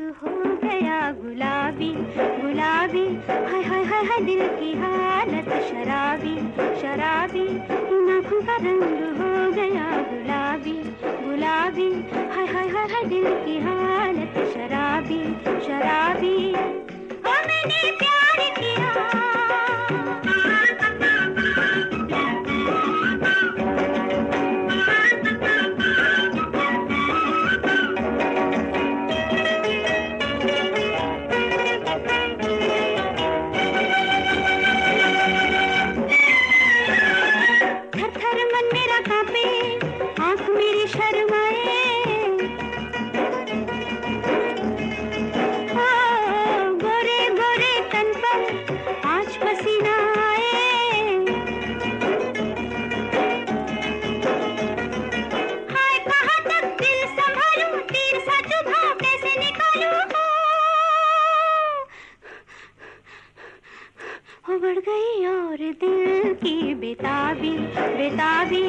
हो गया गुलाबी? गुलाबी, हाय हाय हाय हाय, दिल की हालत शराबी शराबी आँखों का रंग हो गया गुलाबी? गुलाबी, हाय हाय हाय हाय, दिल की हालत शराबी शराबी। ओ मैंने प्यार किया। और दिल की बेताबी बेताबी।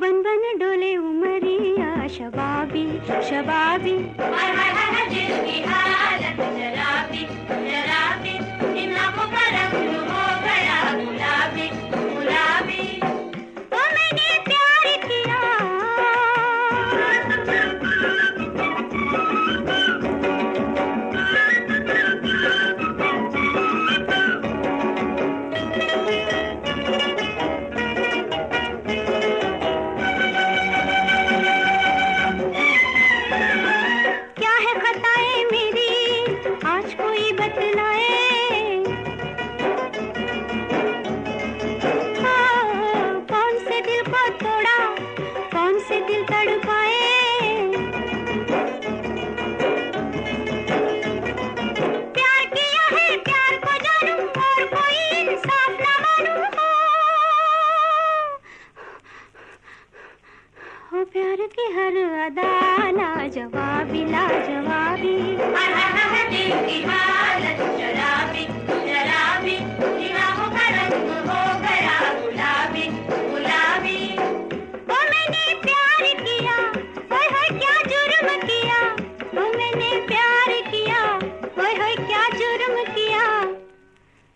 बन बन डोले उमरिया शबाबी शबाबी। हाय हाय हाय ज़िंदगी की प्यार की हर अदा लाजवाबी लाजवाबी। दिल की हालत शराबी शराबी निगाहों का रंग हो गया गुलाबी गुलाबी। वो मैंने प्यार किया ओए होए क्या जुर्म किया। वो मैंने प्यार किया ओए होए क्या जुर्म किया।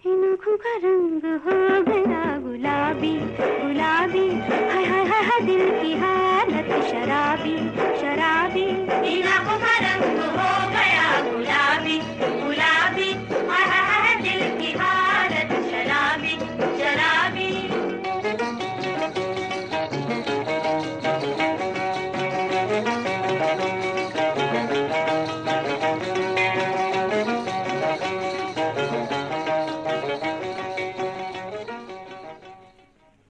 इन आँखों का रंग हो गया गुलाबी गुलाबी दिल की हालत शराबी।